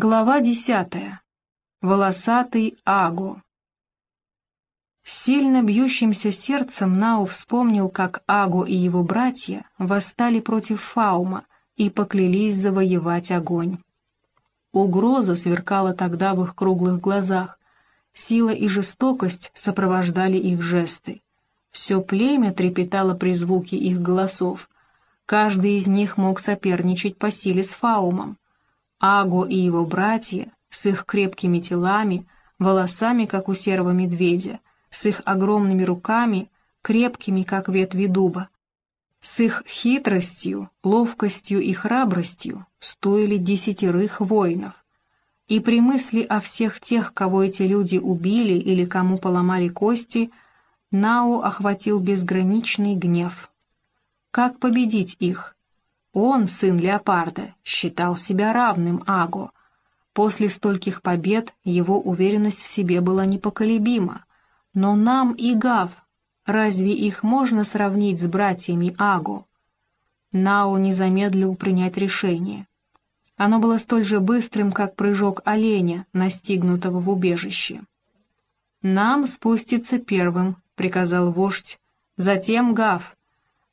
Глава десятая. Волосатый Аго. С сильно бьющимся сердцем Нау вспомнил, как Аго и его братья восстали против Фаума и поклялись завоевать огонь. Угроза сверкала тогда в их круглых глазах, сила и жестокость сопровождали их жесты. Все племя трепетало при звуке их голосов. Каждый из них мог соперничать по силе с Фаумом. Аго и его братья с их крепкими телами, волосами, как у серого медведя, с их огромными руками, крепкими, как ветви дуба, с их хитростью, ловкостью и храбростью стоили десятерых воинов. И при мысли о всех тех, кого эти люди убили или кому поломали кости, Нао охватил безграничный гнев. Как победить их? Он, сын леопарда, считал себя равным Аго. После стольких побед его уверенность в себе была непоколебима. Но нам и Гав, разве их можно сравнить с братьями Аго? Нао не замедлил принять решение. Оно было столь же быстрым, как прыжок оленя, настигнутого в убежище. «Нам спуститься первым», — приказал вождь. «Затем Гав.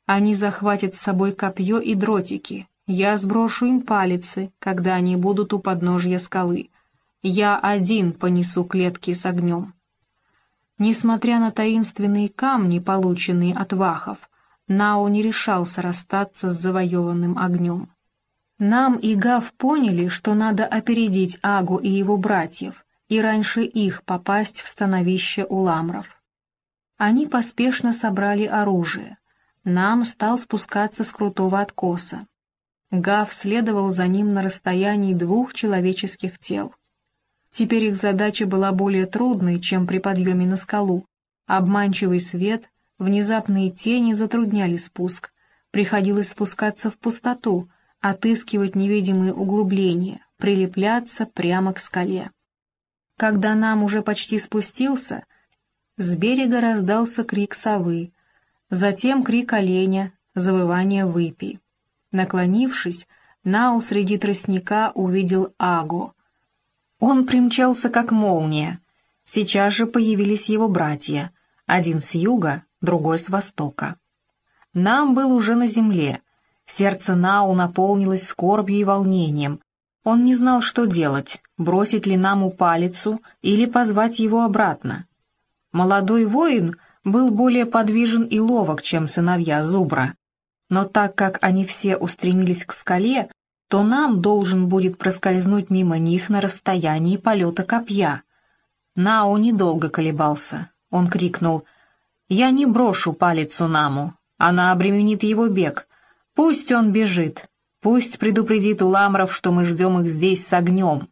Они захватят с собой копье и дротики. Я сброшу им палицы, когда они будут у подножья скалы. Я один понесу клетки с огнем». Несмотря на таинственные камни, полученные от вахов, Нао не решался расстаться с завоеванным огнем. Нам и Гав поняли, что надо опередить Агу и его братьев, и раньше их попасть в становище уламров. Они поспешно собрали оружие. Нам стал спускаться с крутого откоса. Гав следовал за ним на расстоянии двух человеческих тел. Теперь их задача была более трудной, чем при подъеме на скалу. Обманчивый свет, внезапные тени затрудняли спуск. Приходилось спускаться в пустоту — отыскивать невидимые углубления, прилепляться прямо к скале. Когда нам уже почти спустился, с берега раздался крик совы, затем крик оленя, завывание выпи. Наклонившись, Нау среди тростника увидел Аго. Он примчался как молния. Сейчас же появились его братья, один с юга, другой с востока. Нам был уже на земле, Сердце Нау наполнилось скорбью и волнением. Он не знал, что делать, бросить ли Наму палицу или позвать его обратно. Молодой воин был более подвижен и ловок, чем сыновья Зубра. Но так как они все устремились к скале, то нам должен будет проскользнуть мимо них на расстоянии полета копья. Нау недолго колебался. Он крикнул «Я не брошу палицу Наму, она обременит его бег, Пусть он бежит, пусть предупредит уламров, что мы ждем их здесь с огнем.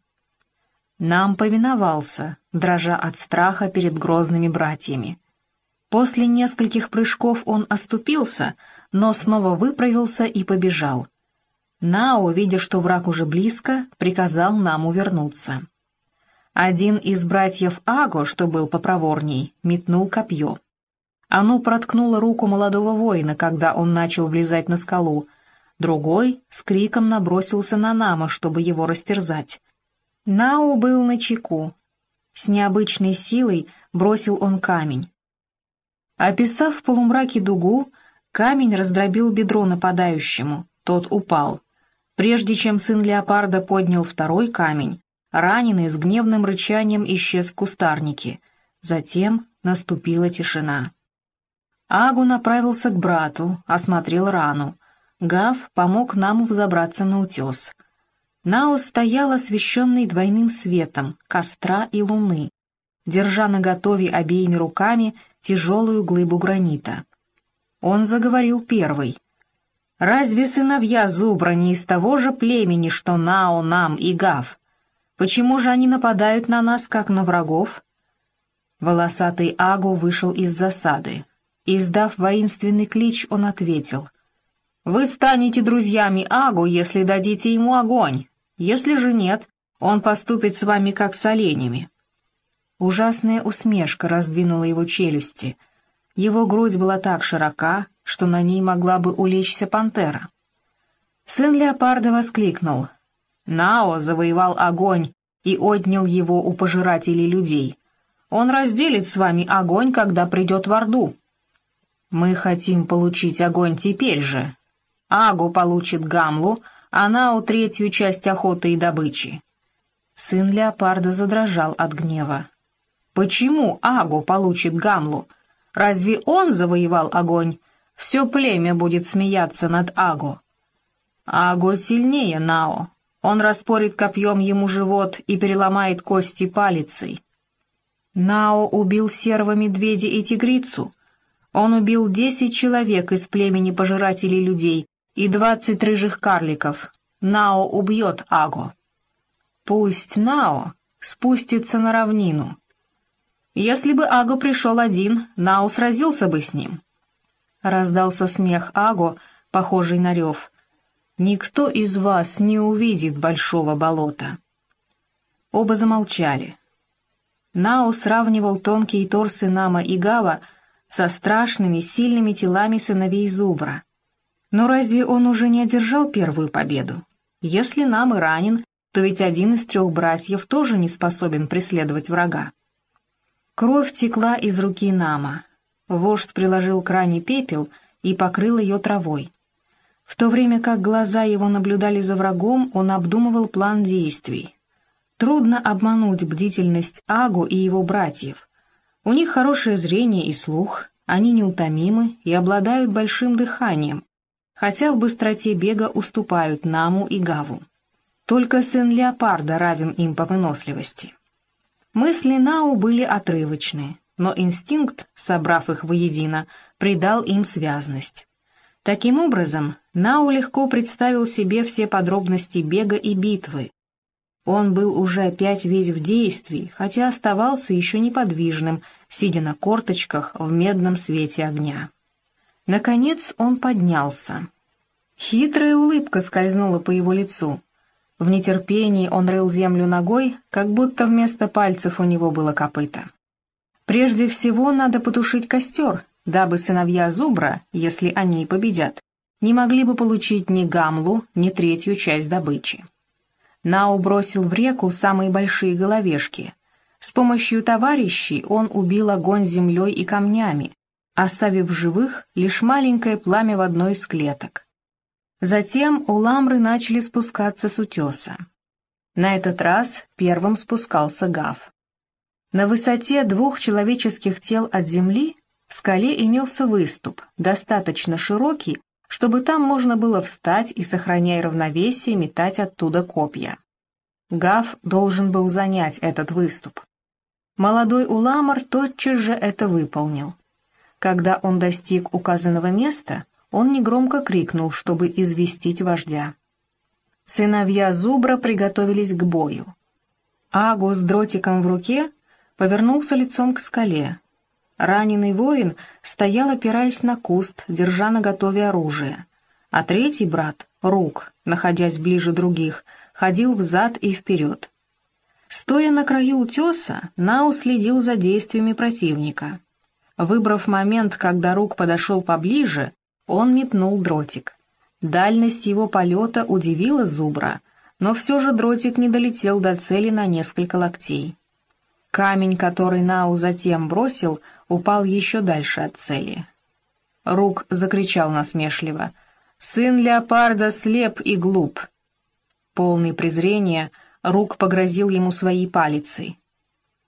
Нам повиновался, дрожа от страха перед грозными братьями. После нескольких прыжков он оступился, но снова выправился и побежал. Нао, видя, что враг уже близко, приказал нам увернуться. Один из братьев Аго, что был попроворней, метнул копье. Оно проткнуло руку молодого воина, когда он начал влезать на скалу. Другой с криком набросился на Нама, чтобы его растерзать. Нау был на чеку. С необычной силой бросил он камень. Описав в полумраке дугу, камень раздробил бедро нападающему, тот упал. Прежде чем сын леопарда поднял второй камень, раненый с гневным рычанием исчез в кустарнике. Затем наступила тишина. Агу направился к брату, осмотрел рану. Гав помог Наму взобраться на утес. Наус стоял освещенный двойным светом, костра и луны, держа наготове обеими руками тяжелую глыбу гранита. Он заговорил первый. «Разве сыновья Зубра не из того же племени, что Нао, Нам и Гав? Почему же они нападают на нас, как на врагов?» Волосатый Агу вышел из засады. Издав воинственный клич, он ответил. «Вы станете друзьями Агу, если дадите ему огонь. Если же нет, он поступит с вами как с оленями». Ужасная усмешка раздвинула его челюсти. Его грудь была так широка, что на ней могла бы улечься пантера. Сын леопарда воскликнул. Нао завоевал огонь и отнял его у пожирателей людей. Он разделит с вами огонь, когда придет в Орду. Мы хотим получить огонь теперь же. Агу получит Гамлу, а Нао третью часть охоты и добычи. Сын леопарда задрожал от гнева. Почему Агу получит Гамлу? Разве он завоевал огонь? Все племя будет смеяться над Агу. Аго сильнее Нао. Он распорит копьем ему живот и переломает кости палицей. Нао убил серого медведя и тигрицу. Он убил десять человек из племени пожирателей людей и двадцать рыжих карликов. Нао убьет Аго. Пусть Нао спустится на равнину. Если бы Аго пришел один, Нао сразился бы с ним. Раздался смех Аго, похожий на рев. «Никто из вас не увидит большого болота». Оба замолчали. Нао сравнивал тонкие торсы Нама и Гава со страшными, сильными телами сыновей Зубра. Но разве он уже не одержал первую победу? Если Нам и ранен, то ведь один из трех братьев тоже не способен преследовать врага. Кровь текла из руки Нама. Вождь приложил к ране пепел и покрыл ее травой. В то время как глаза его наблюдали за врагом, он обдумывал план действий. Трудно обмануть бдительность Агу и его братьев. У них хорошее зрение и слух, они неутомимы и обладают большим дыханием, хотя в быстроте бега уступают Наму и Гаву. Только сын леопарда равен им по выносливости. Мысли Нау были отрывочны, но инстинкт, собрав их воедино, придал им связность. Таким образом, Нау легко представил себе все подробности бега и битвы. Он был уже опять весь в действии, хотя оставался еще неподвижным, сидя на корточках в медном свете огня. Наконец он поднялся. Хитрая улыбка скользнула по его лицу. В нетерпении он рыл землю ногой, как будто вместо пальцев у него было копыто. Прежде всего надо потушить костер, дабы сыновья Зубра, если они победят, не могли бы получить ни гамлу, ни третью часть добычи. Нау бросил в реку самые большие головешки. С помощью товарищей он убил огонь землей и камнями, оставив живых лишь маленькое пламя в одной из клеток. Затем уламры начали спускаться с утеса. На этот раз первым спускался Гав. На высоте двух человеческих тел от земли в скале имелся выступ, достаточно широкий, чтобы там можно было встать и, сохраняя равновесие, метать оттуда копья. Гав должен был занять этот выступ. Молодой Уламар тотчас же это выполнил. Когда он достиг указанного места, он негромко крикнул, чтобы известить вождя. Сыновья Зубра приготовились к бою. Агу с дротиком в руке повернулся лицом к скале, Раненый воин стоял, опираясь на куст, держа наготове оружие. А третий брат, Рук, находясь ближе других, ходил взад и вперед. Стоя на краю утеса, Нау следил за действиями противника. Выбрав момент, когда Рук подошел поближе, он метнул дротик. Дальность его полета удивила Зубра, но все же дротик не долетел до цели на несколько локтей. Камень, который Нау затем бросил, упал еще дальше от цели. Рук закричал насмешливо. «Сын леопарда слеп и глуп!» Полный презрения, Рук погрозил ему своей палицей.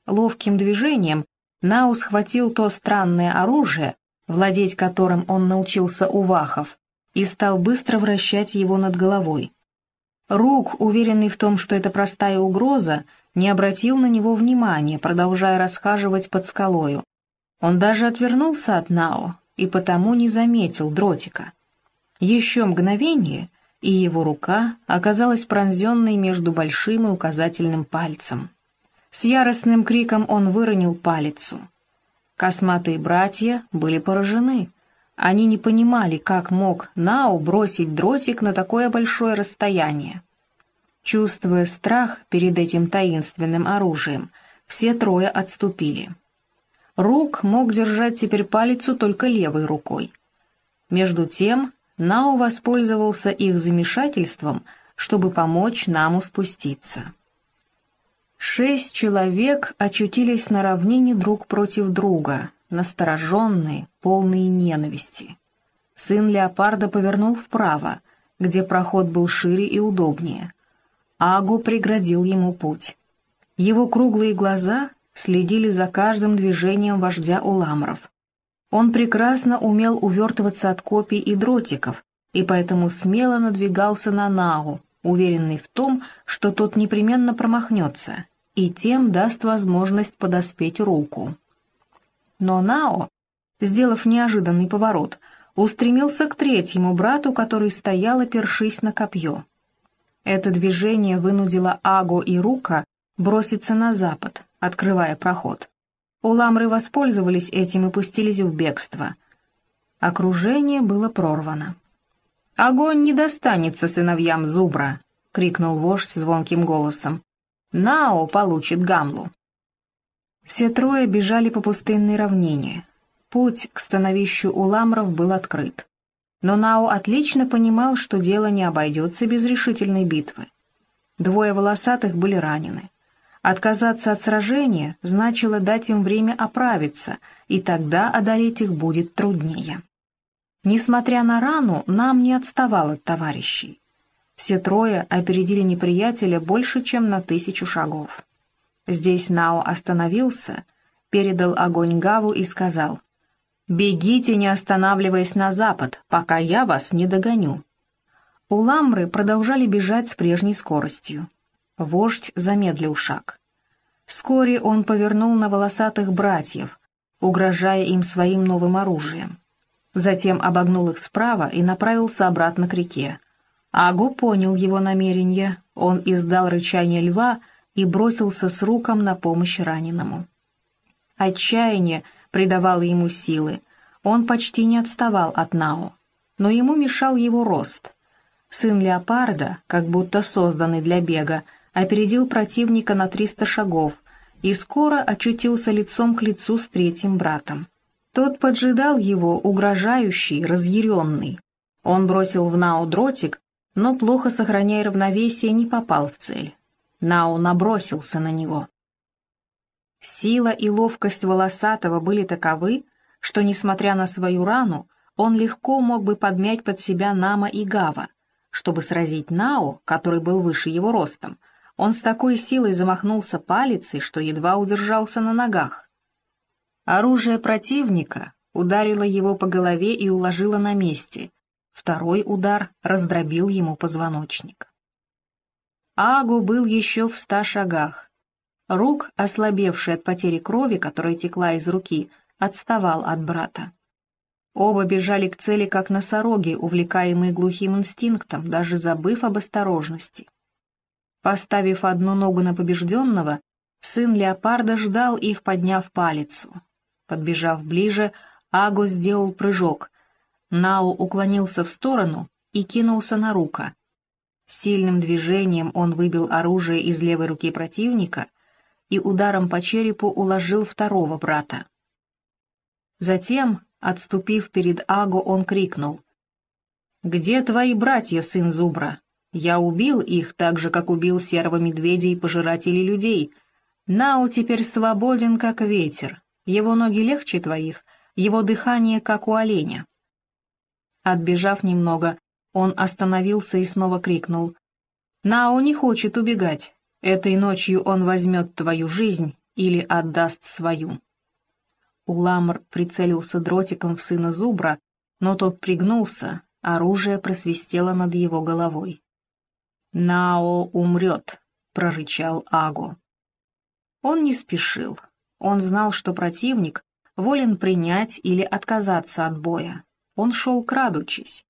Ловким движением Нау схватил то странное оружие, владеть которым он научился у вахов, и стал быстро вращать его над головой. Рук, уверенный в том, что это простая угроза, не обратил на него внимания, продолжая расхаживать под скалою. Он даже отвернулся от Нао и потому не заметил дротика. Еще мгновение, и его рука оказалась пронзенной между большим и указательным пальцем. С яростным криком он выронил палицу. Косматые братья были поражены. Они не понимали, как мог Нао бросить дротик на такое большое расстояние. Чувствуя страх перед этим таинственным оружием, все трое отступили. Рук мог держать теперь палицу только левой рукой. Между тем Нау воспользовался их замешательством, чтобы помочь нам спуститься. Шесть человек очутились на равнине друг против друга, настороженные, полные ненависти. Сын леопарда повернул вправо, где проход был шире и удобнее. Агу преградил ему путь. Его круглые глаза следили за каждым движением вождя уламров. Он прекрасно умел увертываться от копий и дротиков, и поэтому смело надвигался на Нау, уверенный в том, что тот непременно промахнется, и тем даст возможность подоспеть руку. Но Нао, сделав неожиданный поворот, устремился к третьему брату, который стоял, опершись на копье. Это движение вынудило Аго и Рука броситься на запад, открывая проход. Уламры воспользовались этим и пустились в бегство. Окружение было прорвано. «Огонь не достанется сыновьям Зубра!» — крикнул вождь звонким голосом. «Нао получит Гамлу!» Все трое бежали по пустынной равнине. Путь к становищу Уламров был открыт. Но Нао отлично понимал, что дело не обойдется без решительной битвы. Двое волосатых были ранены. Отказаться от сражения значило дать им время оправиться, и тогда одолеть их будет труднее. Несмотря на рану, нам не отставал от товарищей. Все трое опередили неприятеля больше, чем на тысячу шагов. Здесь Нао остановился, передал огонь Гаву и сказал, «Бегите, не останавливаясь на запад, пока я вас не догоню». Уламры продолжали бежать с прежней скоростью. Вождь замедлил шаг. Вскоре он повернул на волосатых братьев, угрожая им своим новым оружием затем обогнул их справа и направился обратно к реке. Агу понял его намерение, он издал рычание льва и бросился с руком на помощь раненому. Отчаяние придавало ему силы, он почти не отставал от Нао, но ему мешал его рост. Сын леопарда, как будто созданный для бега, опередил противника на триста шагов и скоро очутился лицом к лицу с третьим братом. Тот поджидал его, угрожающий, разъяренный. Он бросил в Нау дротик, но, плохо сохраняя равновесие, не попал в цель. Нау набросился на него. Сила и ловкость волосатого были таковы, что, несмотря на свою рану, он легко мог бы подмять под себя Нама и Гава. Чтобы сразить Нао, который был выше его ростом, он с такой силой замахнулся палицей, что едва удержался на ногах. Оружие противника ударило его по голове и уложило на месте. Второй удар раздробил ему позвоночник. Агу был еще в ста шагах. Рук, ослабевший от потери крови, которая текла из руки, отставал от брата. Оба бежали к цели, как носороги, увлекаемые глухим инстинктом, даже забыв об осторожности. Поставив одну ногу на побежденного, сын леопарда ждал их, подняв палицу. Подбежав ближе, Аго сделал прыжок. Нао уклонился в сторону и кинулся на рука. Сильным движением он выбил оружие из левой руки противника и ударом по черепу уложил второго брата. Затем, отступив перед Аго, он крикнул. «Где твои братья, сын Зубра? Я убил их так же, как убил серого медведя и пожирателей людей. Нао теперь свободен, как ветер. Его ноги легче твоих, его дыхание, как у оленя. Отбежав немного, он остановился и снова крикнул. «Нао не хочет убегать. Этой ночью он возьмет твою жизнь или отдаст свою». Уламр прицелился дротиком в сына зубра, но тот пригнулся, оружие просвистело над его головой. «Нао умрет», — прорычал Аго. Он не спешил. Он знал, что противник волен принять или отказаться от боя. Он шел крадучись.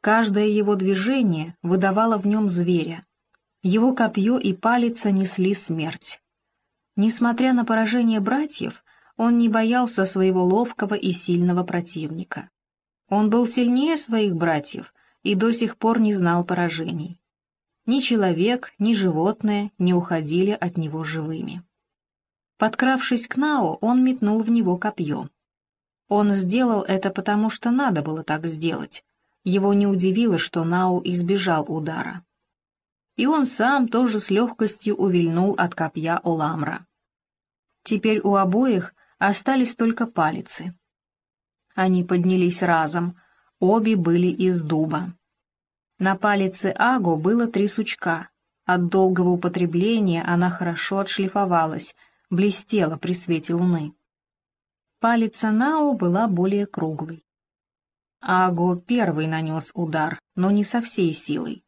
Каждое его движение выдавало в нем зверя. Его копье и палица несли смерть. Несмотря на поражение братьев, он не боялся своего ловкого и сильного противника. Он был сильнее своих братьев и до сих пор не знал поражений. Ни человек, ни животное не уходили от него живыми. Подкравшись к Нао, он метнул в него копье. Он сделал это потому, что надо было так сделать. Его не удивило, что Нао избежал удара. и он сам тоже с легкостью увильнул от копья Оламра. Теперь у обоих остались только палицы. Они поднялись разом, обе были из дуба. На палице Аго было три сучка. От долгого употребления она хорошо отшлифовалась, блестела при свете луны. Палица Нао была более круглой. Аго первый нанес удар, но не со всей силой.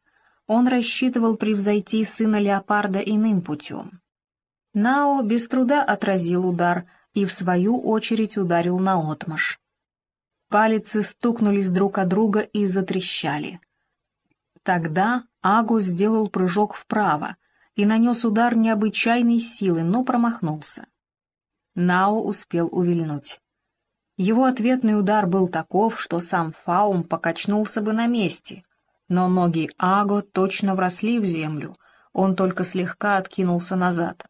Он рассчитывал превзойти сына леопарда иным путем. Нао без труда отразил удар и, в свою очередь, ударил наотмашь. Палицы стукнулись друг о друга и затрещали. Тогда Агу сделал прыжок вправо и нанес удар необычайной силы, но промахнулся. Нао успел увильнуть. Его ответный удар был таков, что сам Фаум покачнулся бы на месте, но ноги Аго точно вросли в землю, он только слегка откинулся назад.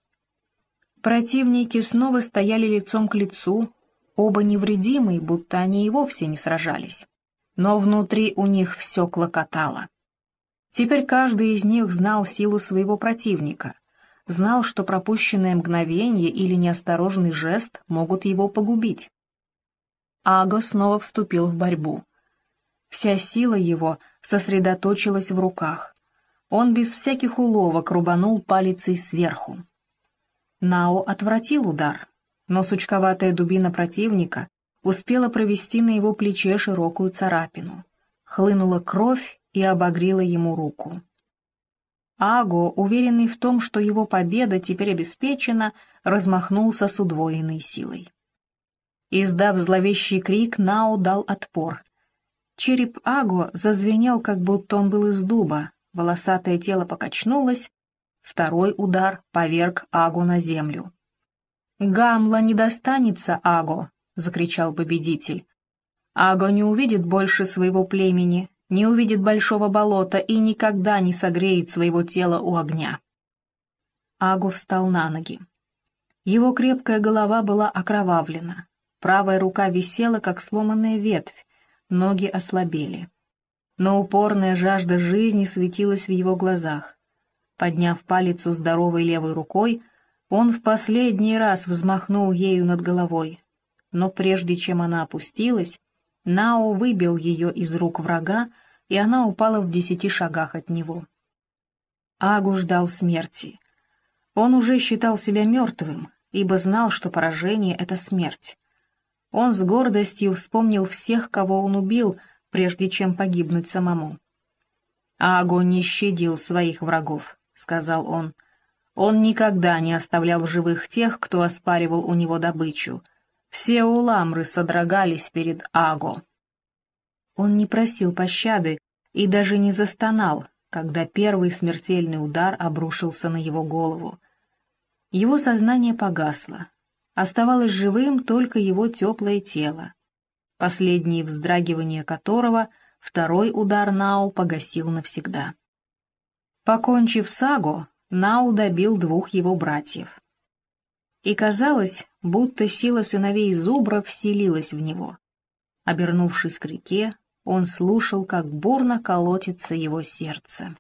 Противники снова стояли лицом к лицу, оба невредимые, будто они и вовсе не сражались. Но внутри у них все клокотало. Теперь каждый из них знал силу своего противника, знал, что пропущенное мгновение или неосторожный жест могут его погубить. Аго снова вступил в борьбу. Вся сила его сосредоточилась в руках. Он без всяких уловок рубанул палицей сверху. Нао отвратил удар, но сучковатая дубина противника успела провести на его плече широкую царапину. Хлынула кровь и обогрела ему руку. Аго, уверенный в том, что его победа теперь обеспечена, размахнулся с удвоенной силой. Издав зловещий крик, Нао дал отпор. Череп Аго зазвенел, как будто он был из дуба, волосатое тело покачнулось, второй удар поверг Агу на землю. «Гамла не достанется Аго!» — закричал победитель. «Аго не увидит больше своего племени, не увидит большого болота и никогда не согреет своего тела у огня». Аго встал на ноги. Его крепкая голова была окровавлена, правая рука висела, как сломанная ветвь, ноги ослабели. Но упорная жажда жизни светилась в его глазах. Подняв палец здоровой левой рукой, он в последний раз взмахнул ею над головой, но прежде чем она опустилась, Нао выбил ее из рук врага, и она упала в десяти шагах от него. Агу ждал смерти. Он уже считал себя мертвым, ибо знал, что поражение — это смерть. Он с гордостью вспомнил всех, кого он убил, прежде чем погибнуть самому. «Аго не щадил своих врагов», — сказал он, — он никогда не оставлял в живых тех, кто оспаривал у него добычу. Все уламры содрогались перед Аго. Он не просил пощады и даже не застонал, когда первый смертельный удар обрушился на его голову. Его сознание погасло. Оставалось живым только его теплое тело, последние вздрагивания которого второй удар Нау погасил навсегда. Покончив с Аго, Нау добил двух его братьев. И казалось, будто сила сыновей Зубра вселилась в него. Обернувшись к реке, он слушал, как бурно колотится его сердце.